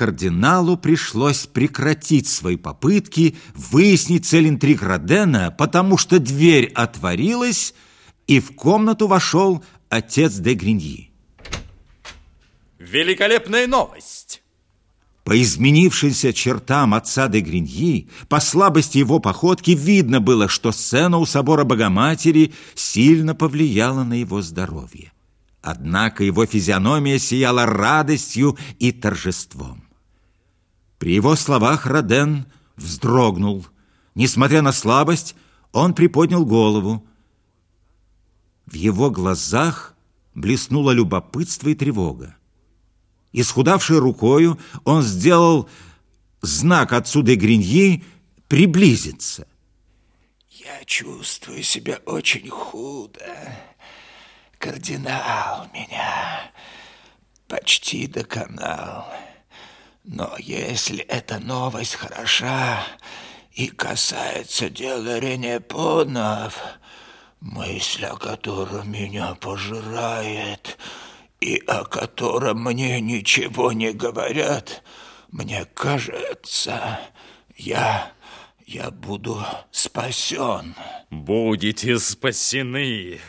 кардиналу пришлось прекратить свои попытки выяснить цель интриг Родена, потому что дверь отворилась, и в комнату вошел отец де Гриньи. Великолепная новость! По изменившимся чертам отца де Гриньи, по слабости его походки, видно было, что сцена у собора Богоматери сильно повлияла на его здоровье. Однако его физиономия сияла радостью и торжеством. При его словах Роден вздрогнул. Несмотря на слабость, он приподнял голову. В его глазах блеснуло любопытство и тревога. Исхудавшей рукою он сделал знак отцу де Гриньи приблизиться. Я чувствую себя очень худо. Кардинал меня почти доконал. Но если эта новость хороша и касается дела Ренепонов, мысль о котором меня пожирает и о котором мне ничего не говорят, мне кажется, я, я буду спасен. Будете спасены.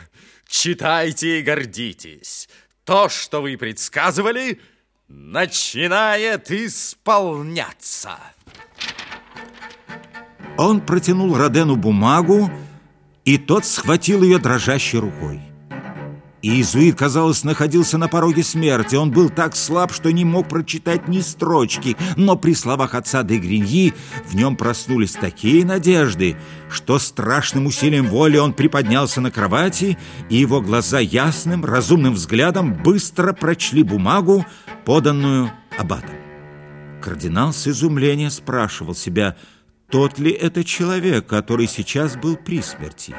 Читайте и гордитесь. То, что вы предсказывали, начинает исполняться. Он протянул Родену бумагу, и тот схватил ее дрожащей рукой. Иезуит, казалось, находился на пороге смерти. Он был так слаб, что не мог прочитать ни строчки. Но при словах отца де Гриньи в нем проснулись такие надежды, что страшным усилием воли он приподнялся на кровати, и его глаза ясным, разумным взглядом быстро прочли бумагу, поданную аббатом. Кардинал с изумлением спрашивал себя, тот ли это человек, который сейчас был при смерти.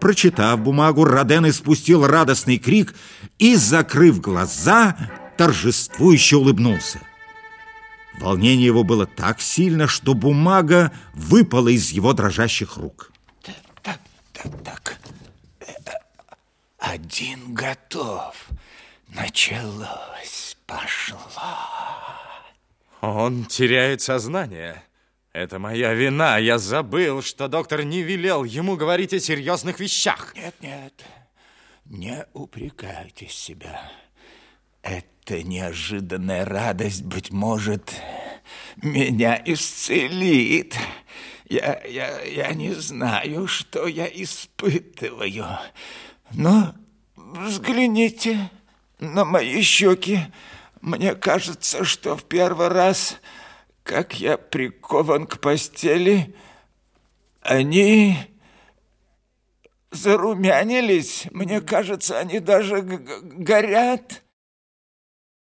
Прочитав бумагу, Роден испустил радостный крик и, закрыв глаза, торжествующе улыбнулся. Волнение его было так сильно, что бумага выпала из его дрожащих рук. Так, так, так. Один готов. Началось, пошло. Он теряет сознание. Это моя вина. Я забыл, что доктор не велел ему говорить о серьезных вещах. Нет, нет, не упрекайте себя. Эта неожиданная радость, быть может, меня исцелит. Я, я, я не знаю, что я испытываю. Но взгляните на мои щеки. Мне кажется, что в первый раз как я прикован к постели, они зарумянились. Мне кажется, они даже горят.